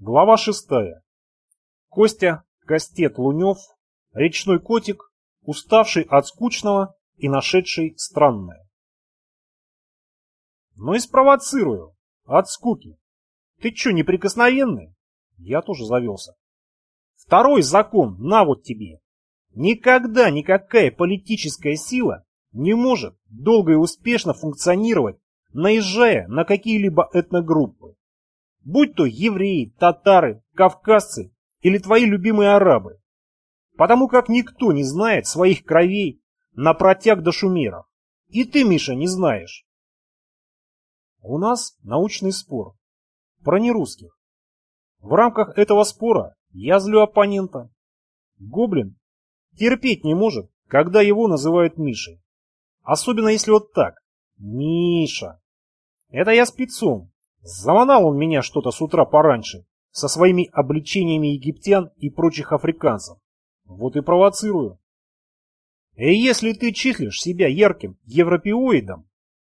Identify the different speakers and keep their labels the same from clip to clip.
Speaker 1: Глава шестая. Костя, Костет Лунев, речной котик, уставший от скучного и нашедший странное. Ну и спровоцирую. От скуки. Ты чё, неприкосновенный? Я тоже завелся. Второй закон, на вот тебе. Никогда никакая политическая сила не может долго и успешно функционировать, наезжая на какие-либо этногруппы. Будь то евреи, татары, кавказцы или твои любимые арабы. Потому как никто не знает своих кровей на протяг до шумеров. И ты, Миша, не знаешь. У нас научный спор. Про нерусских. В рамках этого спора я злю оппонента. Гоблин терпеть не может, когда его называют Мишей. Особенно если вот так. Миша. Это я спецом, Заманал он меня что-то с утра пораньше, со своими обличениями египтян и прочих африканцев. Вот и провоцирую. И если ты числишь себя ярким европеоидом,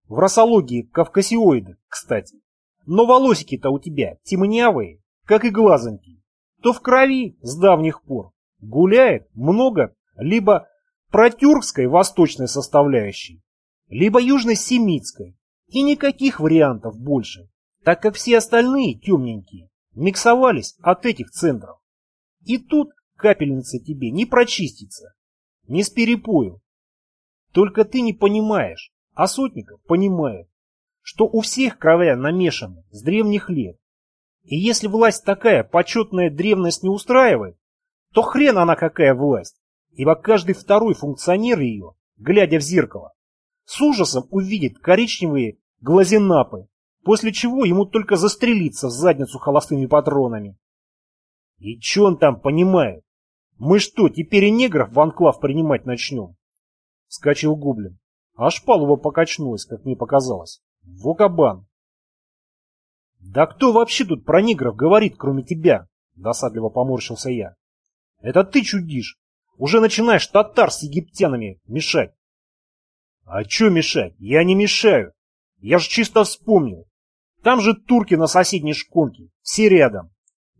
Speaker 1: в расологии кавкасиоиды, кстати, но волосики-то у тебя темнявые, как и глазоньки, то в крови с давних пор гуляет много либо протюркской восточной составляющей, либо южно-семитской, и никаких вариантов больше так как все остальные темненькие миксовались от этих центров. И тут капельница тебе не прочистится, не с перепою. Только ты не понимаешь, а Сотников понимает, что у всех кровя намешаны с древних лет. И если власть такая почетная древность не устраивает, то хрен она какая власть, ибо каждый второй функционер ее, глядя в зеркало, с ужасом увидит коричневые глазенапы после чего ему только застрелиться в задницу холостыми патронами. И че он там понимает? Мы что, теперь и негров в анклав принимать начнем? Вскочил Гоблин. Аж палуба покачнулась, как мне показалось. Вокабан. Да кто вообще тут про негров говорит, кроме тебя? Досадливо поморщился я. Это ты чудишь. Уже начинаешь татар с египтянами мешать. А че мешать? Я не мешаю. Я ж чисто вспомнил. Там же турки на соседней шконке, все рядом.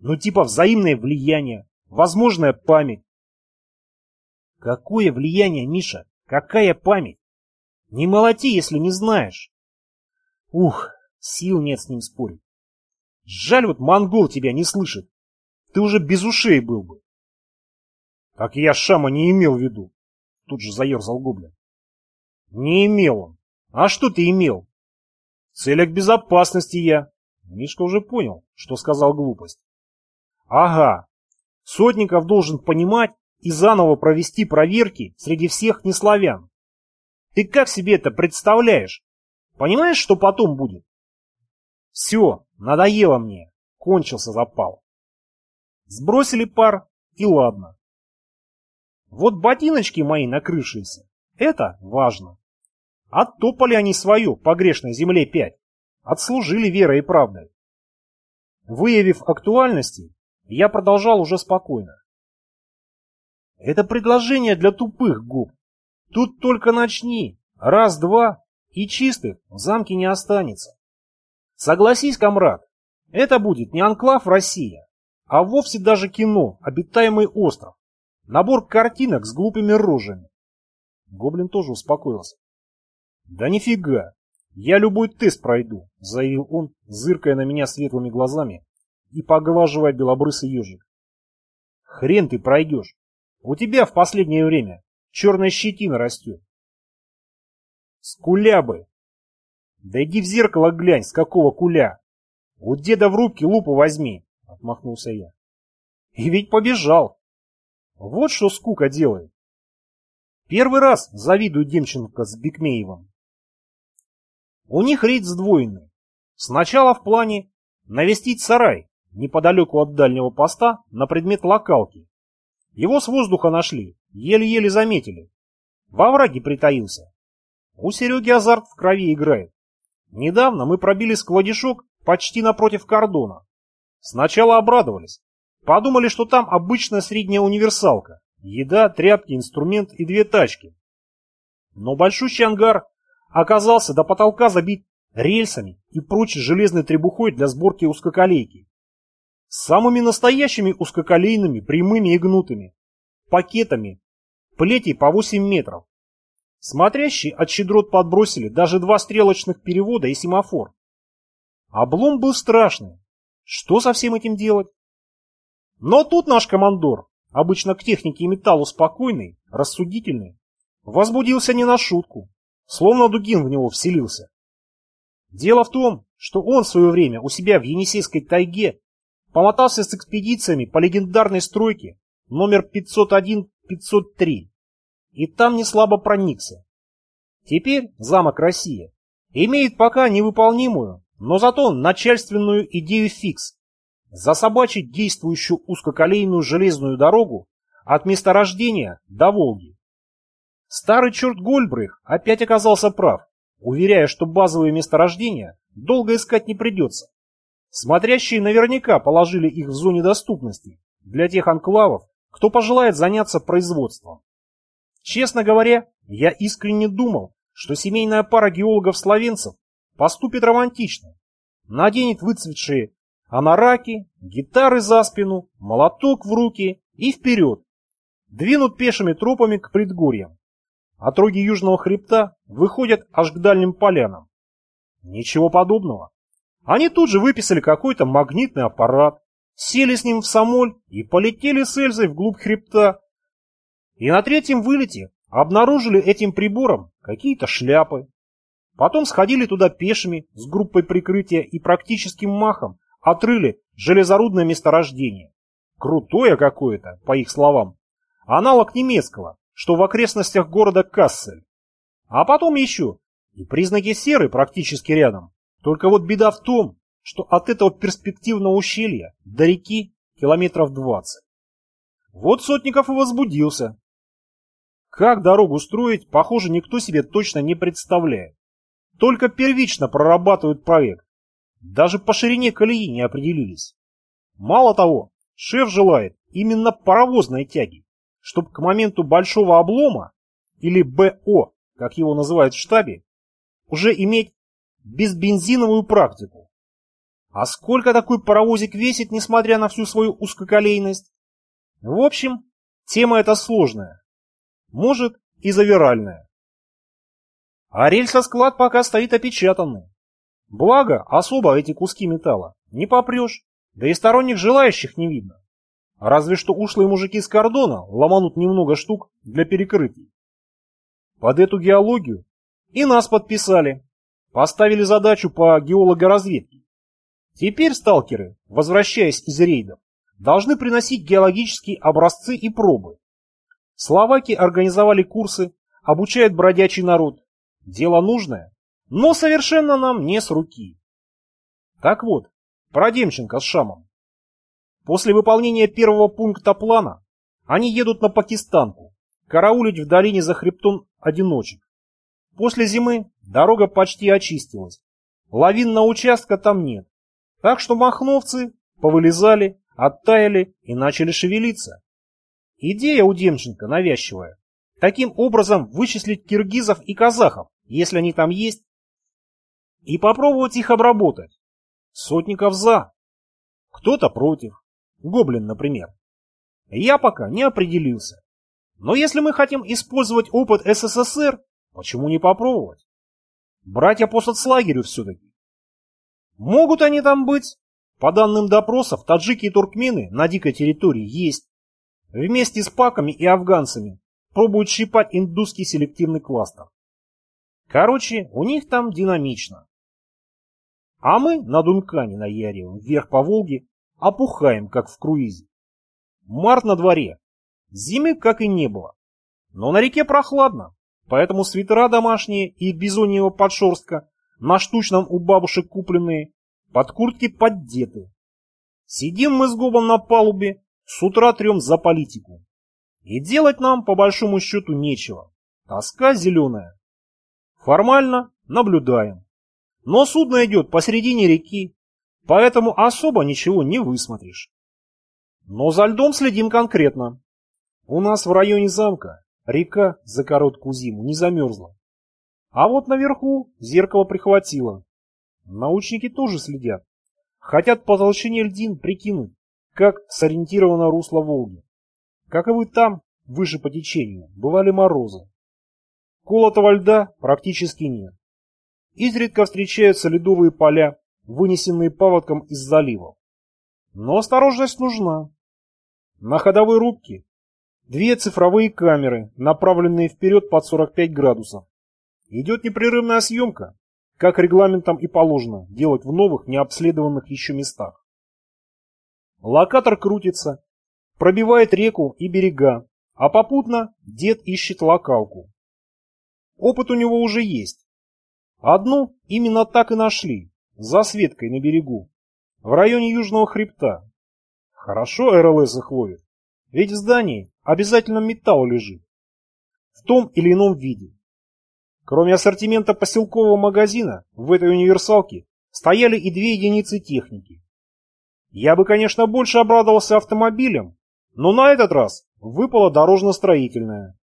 Speaker 1: Ну типа взаимное влияние, возможная память. Какое влияние, Миша? Какая память? Не молоти, если не знаешь. Ух, сил нет с ним спорить. Жаль, вот монгол тебя не слышит. Ты уже без ушей был бы. Так я Шама не имел в виду. Тут же заерзал гоблин. Не имел он. А что ты имел? Целях безопасности я. Мишка уже понял, что сказал глупость. Ага. Сотников должен понимать и заново провести проверки среди всех неславян. Ты как себе это представляешь? Понимаешь, что потом будет? Все, надоело мне. Кончился запал. Сбросили пар, и ладно. Вот ботиночки мои накрывшиеся. Это важно. Оттопали они свою по земле пять. Отслужили верой и правдой. Выявив актуальности, я продолжал уже спокойно. Это предложение для тупых губ. Тут только начни. Раз-два, и чистых в замке не останется. Согласись, комрад, это будет не анклав Россия, а вовсе даже кино «Обитаемый остров». Набор картинок с глупыми рожами. Гоблин тоже успокоился. «Да нифига! Я любой тест пройду», — заявил он, зыркая на меня светлыми глазами и поглаживая белобрысый ежик. «Хрен ты пройдешь! У тебя в последнее время черная щетина растет». «Скулябы!» «Да иди в зеркало глянь, с какого куля!» «У деда в руки лупу возьми!» — отмахнулся я. «И ведь побежал!» Вот что скука делает. Первый раз завидую Демченко с Бекмеевым. У них рейд сдвоенный. Сначала в плане навестить сарай неподалеку от дальнего поста на предмет локалки. Его с воздуха нашли, еле-еле заметили. Во враге притаился. У Сереги азарт в крови играет. Недавно мы пробили складишок почти напротив кордона. Сначала обрадовались. Подумали, что там обычная средняя универсалка. Еда, тряпки, инструмент и две тачки. Но большущий ангар оказался до потолка забит рельсами и прочей железной требухой для сборки узкоколейки. самыми настоящими узкоколейными, прямыми и гнутыми, пакетами, плетей по 8 метров. Смотрящие от щедрот подбросили даже два стрелочных перевода и семафор. Облом был страшный. Что со всем этим делать? Но тут наш командор, обычно к технике и металлу спокойный, рассудительный, возбудился не на шутку, словно Дугин в него вселился. Дело в том, что он в свое время у себя в Енисейской тайге помотался с экспедициями по легендарной стройке номер 501-503 и там не слабо проникся. Теперь замок Россия имеет пока невыполнимую, но зато начальственную идею фикс засобачить действующую узкоколейную железную дорогу от месторождения до Волги. Старый черт Гольбрых опять оказался прав, уверяя, что базовые месторождения долго искать не придется. Смотрящие наверняка положили их в зоне доступности для тех анклавов, кто пожелает заняться производством. Честно говоря, я искренне думал, что семейная пара геологов-словенцев поступит романтично, наденет выцветшие анараки, гитары за спину, молоток в руки и вперед. Двинут пешими тропами к предгорьям. Отроги южного хребта выходят аж к дальним полянам. Ничего подобного. Они тут же выписали какой-то магнитный аппарат, сели с ним в самоль и полетели с Эльзой вглубь хребта. И на третьем вылете обнаружили этим прибором какие-то шляпы. Потом сходили туда пешими с группой прикрытия и практическим махом отрыли железорудное месторождение. Крутое какое-то, по их словам. Аналог немецкого, что в окрестностях города Кассель. А потом еще и признаки серы практически рядом. Только вот беда в том, что от этого перспективного ущелья до реки километров двадцать. Вот Сотников и возбудился. Как дорогу строить, похоже, никто себе точно не представляет. Только первично прорабатывают проект. Даже по ширине колеи не определились. Мало того, шеф желает именно паровозной тяги, чтобы к моменту большого облома, или БО, как его называют в штабе, уже иметь безбензиновую практику. А сколько такой паровозик весит, несмотря на всю свою узкоколейность? В общем, тема эта сложная. Может и завиральная. А рельсосклад пока стоит опечатанный. Благо, особо эти куски металла не попрешь, да и сторонних желающих не видно. Разве что ушлые мужики с кордона ломанут немного штук для перекрытий. Под эту геологию и нас подписали. Поставили задачу по геологоразведке. Теперь сталкеры, возвращаясь из рейдов, должны приносить геологические образцы и пробы. Словаки организовали курсы, обучают бродячий народ. Дело нужное, но совершенно нам не с руки. Так вот, про Демченко с Шамом. После выполнения первого пункта плана они едут на Пакистанку, караулить в долине за хребтом одиночек. После зимы дорога почти очистилась. Лавин на участка там нет. Так что махновцы повылезали, оттаяли и начали шевелиться. Идея у Демченко навязчивая. Таким образом вычислить киргизов и казахов, если они там есть, и попробовать их обработать. Сотников за. Кто-то против. Гоблин, например. Я пока не определился. Но если мы хотим использовать опыт СССР, почему не попробовать? Братья по соцлагерю все-таки. Могут они там быть? По данным допросов, таджики и туркмены на дикой территории есть. Вместе с паками и афганцами пробуют щипать индусский селективный кластер. Короче, у них там динамично. А мы на Дункане наяриваем вверх по Волге, опухаем, как в круизе. Март на дворе. Зимы как и не было. Но на реке прохладно, поэтому свитера домашние и бизоньего подшерстка на штучном у бабушек купленные, под куртки поддеты. Сидим мы с Гобом на палубе, с утра трем за политику. И делать нам, по большому счету, нечего. Тоска зеленая. Формально наблюдаем. Но судно идет посередине реки, поэтому особо ничего не высмотришь. Но за льдом следим конкретно. У нас в районе замка река за короткую зиму не замерзла. А вот наверху зеркало прихватило. Научники тоже следят. Хотят по толщине льдин прикинуть, как сориентировано русло Волги. Как и вы там, выше по течению, бывали морозы. Колотого льда практически нет. Изредка встречаются ледовые поля, вынесенные паводком из заливов. Но осторожность нужна. На ходовой рубке две цифровые камеры, направленные вперед под 45 градусов. Идет непрерывная съемка, как регламентом и положено делать в новых, необследованных еще местах. Локатор крутится, пробивает реку и берега, а попутно дед ищет локалку. Опыт у него уже есть. Одну именно так и нашли, за Светкой на берегу, в районе Южного хребта. Хорошо РЛС их ловит, ведь в здании обязательно металл лежит. В том или ином виде. Кроме ассортимента поселкового магазина, в этой универсалке стояли и две единицы техники. Я бы, конечно, больше обрадовался автомобилем, но на этот раз выпала дорожно-строительная.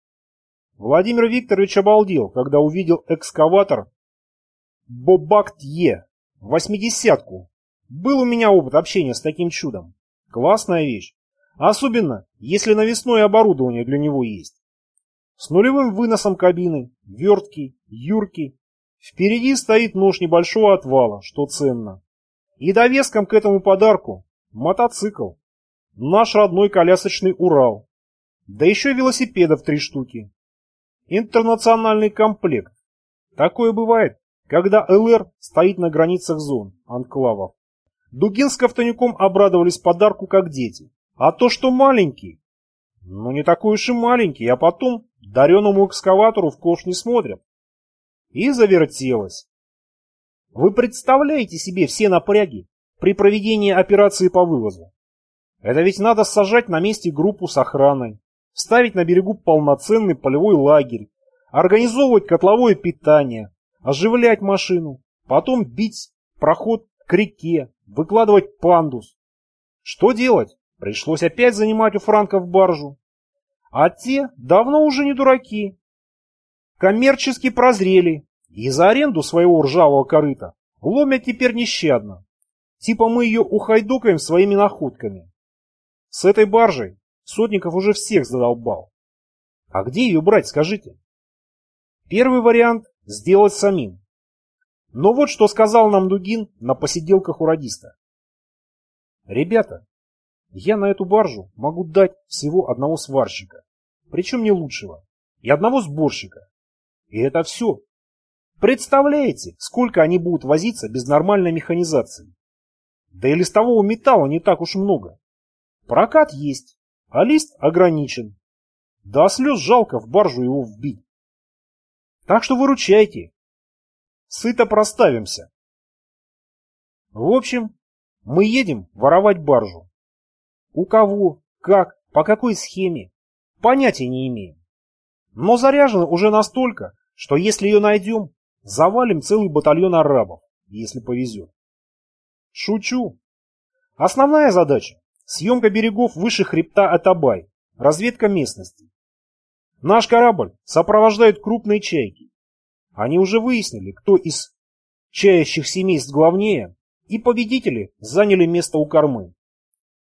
Speaker 1: Владимир Викторович обалдел, когда увидел экскаватор Бобак-Тье, восьмидесятку. Был у меня опыт общения с таким чудом. Классная вещь. Особенно, если навесное оборудование для него есть. С нулевым выносом кабины, вертки, юрки. Впереди стоит нож небольшого отвала, что ценно. И довеском к этому подарку мотоцикл. Наш родной колясочный Урал. Да еще велосипедов три штуки. Интернациональный комплект. Такое бывает, когда ЛР стоит на границах зон, анклавов. Дугин с Ковтонюком обрадовались подарку как дети. А то, что маленький, ну не такой уж и маленький, а потом дареному экскаватору в ковш не смотрят. И завертелось. Вы представляете себе все напряги при проведении операции по вывозу? Это ведь надо сажать на месте группу с охраной, ставить на берегу полноценный полевой лагерь, организовывать котловое питание, оживлять машину, потом бить проход к реке, выкладывать пандус. Что делать? Пришлось опять занимать у франков баржу. А те давно уже не дураки. Коммерчески прозрели и за аренду своего ржавого корыта ломят теперь нещадно. Типа мы ее ухайдукаем своими находками. С этой баржей Сотников уже всех задолбал. А где ее брать, скажите? Первый вариант – сделать самим. Но вот что сказал нам Дугин на посиделках у радиста. Ребята, я на эту баржу могу дать всего одного сварщика, причем не лучшего, и одного сборщика. И это все. Представляете, сколько они будут возиться без нормальной механизации? Да и листового металла не так уж много. Прокат есть, а лист ограничен. Да слез жалко в баржу его вбить. Так что выручайте. Сыто проставимся. В общем, мы едем воровать баржу. У кого, как, по какой схеме, понятия не имеем. Но заряжены уже настолько, что если ее найдем, завалим целый батальон арабов, если повезет. Шучу. Основная задача – съемка берегов выше хребта Атабай, разведка местности. Наш корабль сопровождают крупные чайки. Они уже выяснили, кто из чаящих семейств главнее, и победители заняли место у кормы.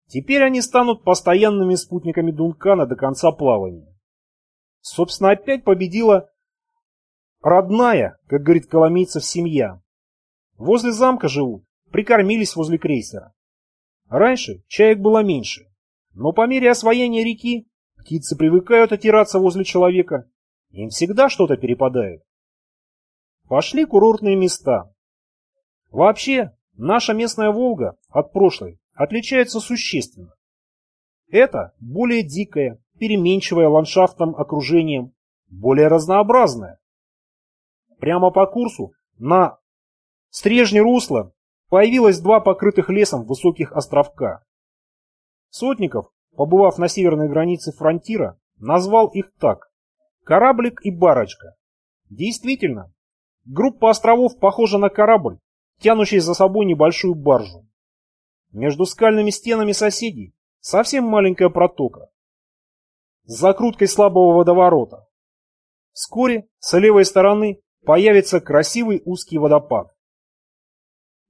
Speaker 1: Теперь они станут постоянными спутниками Дункана до конца плавания. Собственно, опять победила родная, как говорит Коломейцев, семья. Возле замка живут, прикормились возле крейсера. Раньше чаек было меньше, но по мере освоения реки птицы привыкают отираться возле человека, им всегда что-то перепадает. Пошли курортные места. Вообще, наша местная Волга от прошлой отличается существенно. Это более дикое, переменчивое ландшафтным окружением, более разнообразное. Прямо по курсу на стрежне русла появилось два покрытых лесом высоких островка. Сотников, побывав на северной границе фронтира, назвал их так – кораблик и барочка. Действительно, группа островов похожа на корабль, тянущий за собой небольшую баржу. Между скальными стенами соседей совсем маленькая протока с закруткой слабого водоворота. Вскоре с левой стороны появится красивый узкий водопад.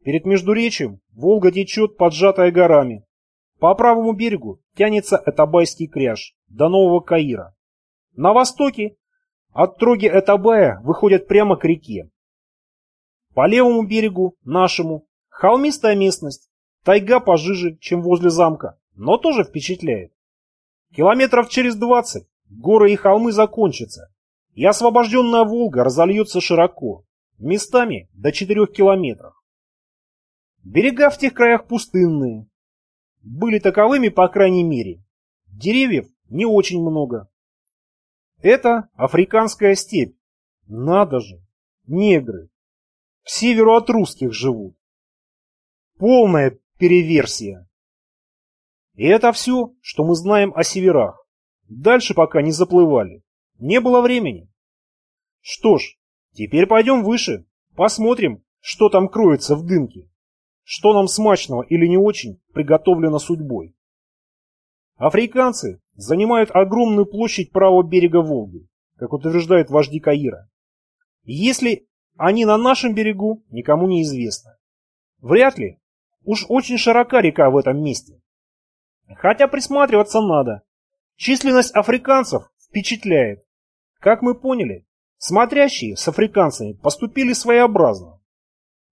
Speaker 1: Перед Междуречием Волга течет, поджатая горами. По правому берегу тянется Этабайский кряж до Нового Каира. На востоке от троги Этабая выходят прямо к реке. По левому берегу, нашему, холмистая местность, тайга пожиже, чем возле замка, но тоже впечатляет. Километров через двадцать горы и холмы закончатся, и освобожденная Волга разольется широко, местами до четырех километров. Берега в тех краях пустынные. Были таковыми, по крайней мере. Деревьев не очень много. Это африканская степь. Надо же, негры. К северу от русских живут. Полная переверсия. И это все, что мы знаем о северах. Дальше пока не заплывали. Не было времени. Что ж, теперь пойдем выше. Посмотрим, что там кроется в дымке. Что нам смачного или не очень приготовлено судьбой. Африканцы занимают огромную площадь правого берега Волги, как утверждают вожди Каира. Если они на нашем берегу, никому не известно. Вряд ли. Уж очень широка река в этом месте. Хотя присматриваться надо. Численность африканцев впечатляет. Как мы поняли, смотрящие с африканцами поступили своеобразно.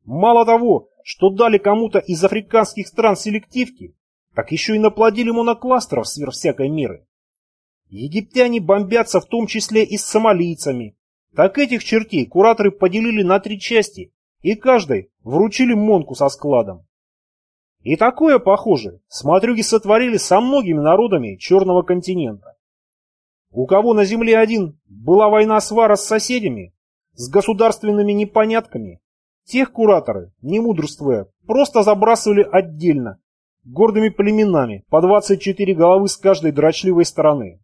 Speaker 1: Мало того, что дали кому-то из африканских стран селективки, так еще и наплодили монокластеров сверх всякой меры. Египтяне бомбятся в том числе и с сомалийцами. Так этих чертей кураторы поделили на три части, и каждой вручили монку со складом. И такое, похоже, смотрюги сотворили со многими народами Черного континента. У кого на земле один была война-свара с соседями, с государственными непонятками, тех кураторы, не мудрствуя, просто забрасывали отдельно, гордыми племенами, по 24 головы с каждой дрочливой стороны.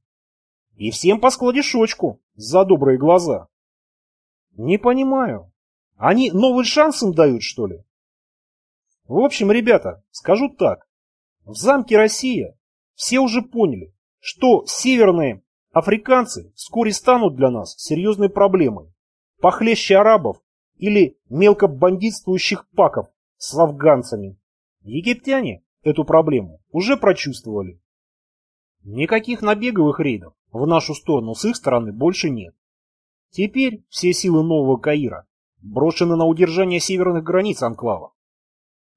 Speaker 1: И всем по складишочку, за добрые глаза. Не понимаю. Они новый шанс им дают, что ли? В общем, ребята, скажу так. В замке Россия все уже поняли, что северные африканцы вскоре станут для нас серьезной проблемой. Похлеще арабов или мелко бандитствующих паков с афганцами. Египтяне эту проблему уже прочувствовали. Никаких набеговых рейдов в нашу сторону с их стороны больше нет. Теперь все силы Нового Каира брошены на удержание северных границ анклава.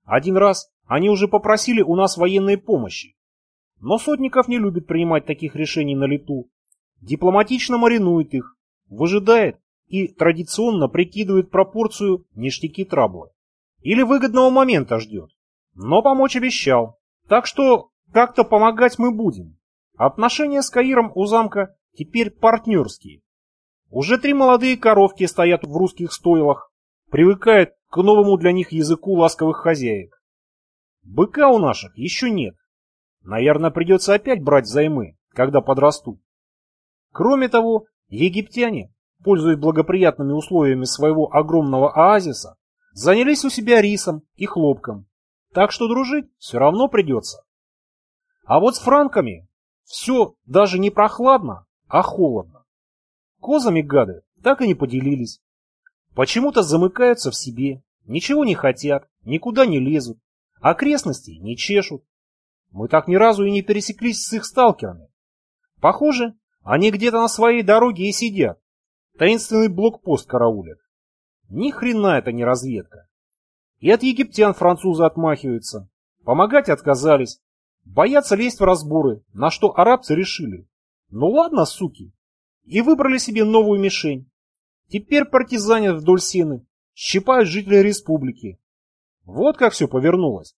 Speaker 1: Один раз они уже попросили у нас военной помощи. Но Сотников не любит принимать таких решений на лету. Дипломатично маринует их, выжидает и традиционно прикидывает пропорцию ништяки-траблы. Или выгодного момента ждет. Но помочь обещал. Так что как-то помогать мы будем. Отношения с Каиром у замка теперь партнерские. Уже три молодые коровки стоят в русских стойлах, привыкают к новому для них языку ласковых хозяек. Быка у наших еще нет. Наверное, придется опять брать займы, когда подрастут. Кроме того, египтяне, пользуясь благоприятными условиями своего огромного оазиса, занялись у себя рисом и хлопком, так что дружить все равно придется. А вот с франками все даже не прохладно, а холодно. Козами гады так и не поделились. Почему-то замыкаются в себе, ничего не хотят, никуда не лезут, окрестности не чешут. Мы так ни разу и не пересеклись с их сталкерами. Похоже, они где-то на своей дороге и сидят. Таинственный блокпост караулят. Ни хрена это не разведка. И от египтян французы отмахиваются. Помогать отказались. Боятся лезть в разборы, на что арабцы решили. Ну ладно, суки. И выбрали себе новую мишень. Теперь партизанят вдоль сены, щипают жителей республики. Вот как все повернулось.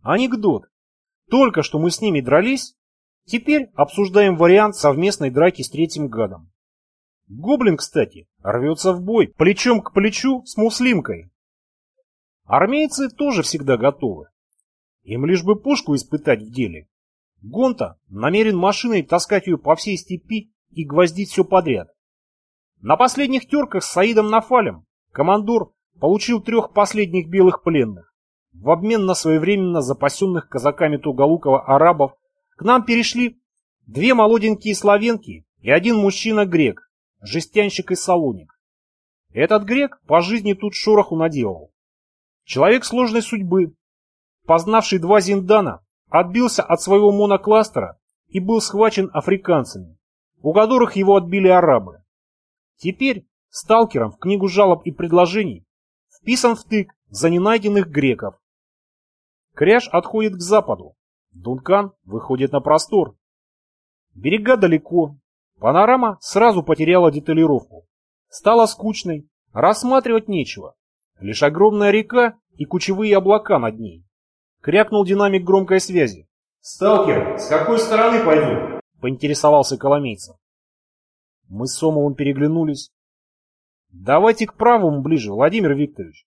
Speaker 1: Анекдот. Только что мы с ними дрались, теперь обсуждаем вариант совместной драки с третьим гадом. Гоблин, кстати, рвется в бой, плечом к плечу с муслимкой. Армейцы тоже всегда готовы. Им лишь бы пушку испытать в деле. Гонта намерен машиной таскать ее по всей степи и гвоздить все подряд. На последних терках с Саидом Нафалем командор получил трех последних белых пленных. В обмен на своевременно запасенных казаками Туголукова арабов к нам перешли две молоденькие славенки и один мужчина-грек, жестянщик из Салоник. Этот грек по жизни тут шороху наделал. Человек сложной судьбы, познавший два зиндана, отбился от своего монокластера и был схвачен африканцами, у которых его отбили арабы. Теперь сталкером в книгу жалоб и предложений вписан втык за ненайденных греков. Кряж отходит к западу, Дункан выходит на простор. Берега далеко, панорама сразу потеряла деталировку. Стала скучной, рассматривать нечего. Лишь огромная река и кучевые облака над ней. Крякнул динамик громкой связи. «Сталкер, с какой стороны пойдем?» — поинтересовался Коломейцев. Мы с Сомовым переглянулись. «Давайте к правому ближе, Владимир Викторович.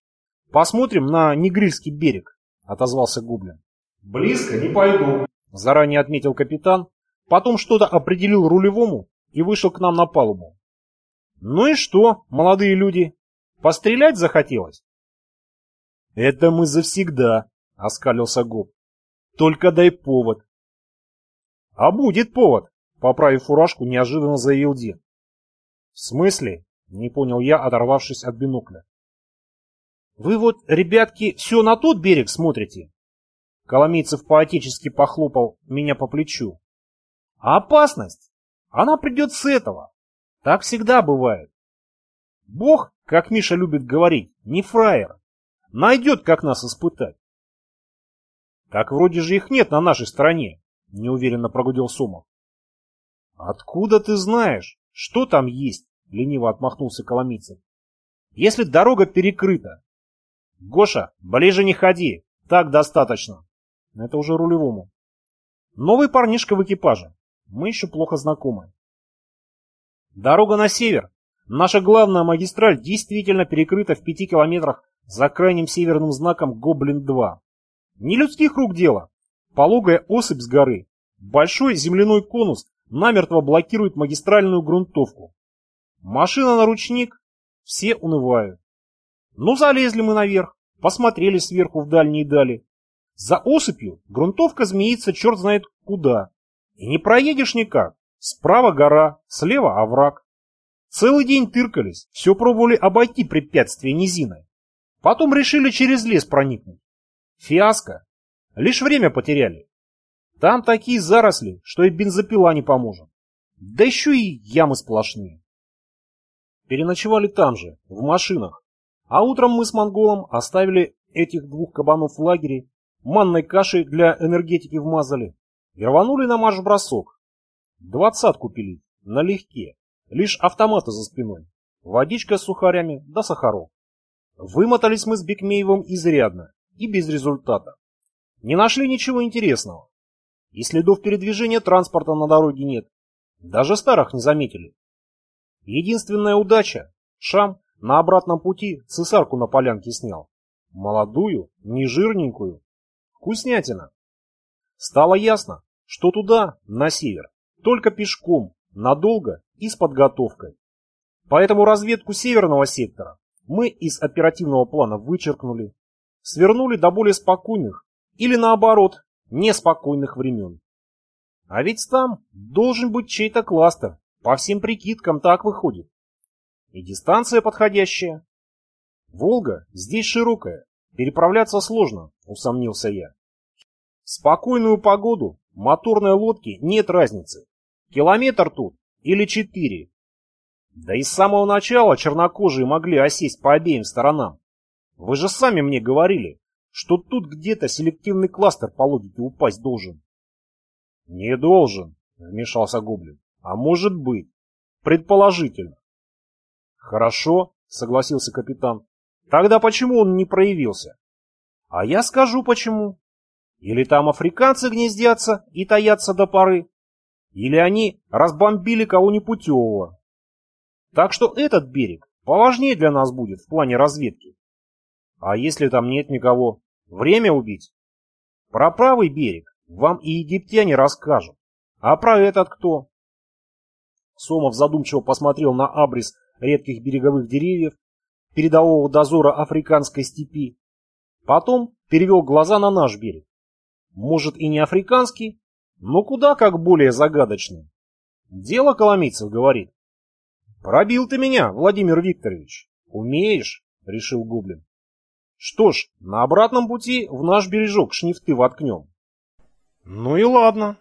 Speaker 1: Посмотрим на Негрильский берег», — отозвался Гублин.
Speaker 2: «Близко не пойду», —
Speaker 1: заранее отметил капитан, потом что-то определил рулевому и вышел к нам на палубу. «Ну и что, молодые люди, пострелять захотелось?» «Это мы завсегда», — оскалился Губ. «Только дай повод». «А будет повод», — поправив фуражку, неожиданно заявил Дин. «В смысле?» — не понял я, оторвавшись от бинокля. «Вы вот, ребятки, все на тот берег смотрите?» Коломейцев поотечески похлопал меня по плечу. «А опасность? Она придет с этого. Так всегда бывает. Бог, как Миша любит говорить, не фраер. Найдет, как нас испытать. Так вроде же их нет на нашей стороне, неуверенно прогудел Сомов. Откуда ты знаешь, что там есть? Лениво отмахнулся Коломийцев. Если дорога перекрыта. Гоша, ближе не ходи, так достаточно. Это уже рулевому. Новый парнишка в экипаже. Мы еще плохо знакомы. Дорога на север. Наша главная магистраль действительно перекрыта в пяти километрах за крайним северным знаком Гоблин-2. Не людских рук дело. Пологая осыпь с горы. Большой земляной конус намертво блокирует магистральную грунтовку. Машина на ручник. Все унывают. Ну, залезли мы наверх, посмотрели сверху в дальние дали. За осыпью грунтовка змеится черт знает куда. И не проедешь никак. Справа гора, слева овраг. Целый день тыркались, все пробовали обойти препятствие низиной. Потом решили через лес проникнуть. Фиаско. Лишь время потеряли. Там такие заросли, что и бензопила не поможет. Да еще и ямы сплошные. Переночевали там же, в машинах. А утром мы с монголом оставили этих двух кабанов в лагере, манной кашей для энергетики вмазали и рванули на марш-бросок. Двадцатку пилить, налегке, лишь автоматы за спиной, водичка с сухарями да сахарок. Вымотались мы с Бекмеевым изрядно и без результата. Не нашли ничего интересного. И следов передвижения транспорта на дороге нет. Даже старых не заметили. Единственная удача — Шам на обратном пути цесарку на полянке снял. Молодую, не жирненькую. Вкуснятина. Стало ясно, что туда, на север, только пешком, надолго и с подготовкой. Поэтому разведку северного сектора мы из оперативного плана вычеркнули, свернули до более спокойных или наоборот, неспокойных времен. А ведь там должен быть чей-то кластер, по всем прикидкам так выходит. И дистанция подходящая. Волга здесь широкая, переправляться сложно, усомнился я. Спокойную погоду моторной лодки нет разницы. Километр тут или четыре, да и с самого начала чернокожие могли осесть по обеим сторонам. Вы же сами мне говорили, что тут где-то селективный кластер по логике упасть должен. Не должен, вмешался Гоблин. А может быть. Предположительно. Хорошо, согласился капитан. Тогда почему он не проявился? А я скажу почему. Или там африканцы гнездятся и таятся до поры, или они разбомбили кого непутевого, так что этот берег поважнее для нас будет в плане разведки. А если там нет никого, время убить? Про правый берег вам и египтяне расскажут. А про этот кто? Сомов задумчиво посмотрел на абрис редких береговых деревьев, передового дозора африканской степи. Потом перевел глаза на наш берег. Может и не африканский, но куда как более загадочный. Дело Коломийцев говорит. «Пробил ты меня, Владимир Викторович. Умеешь?» — решил Гоблин. «Что ж, на обратном пути в наш бережок шнифты воткнем». Ну и ладно.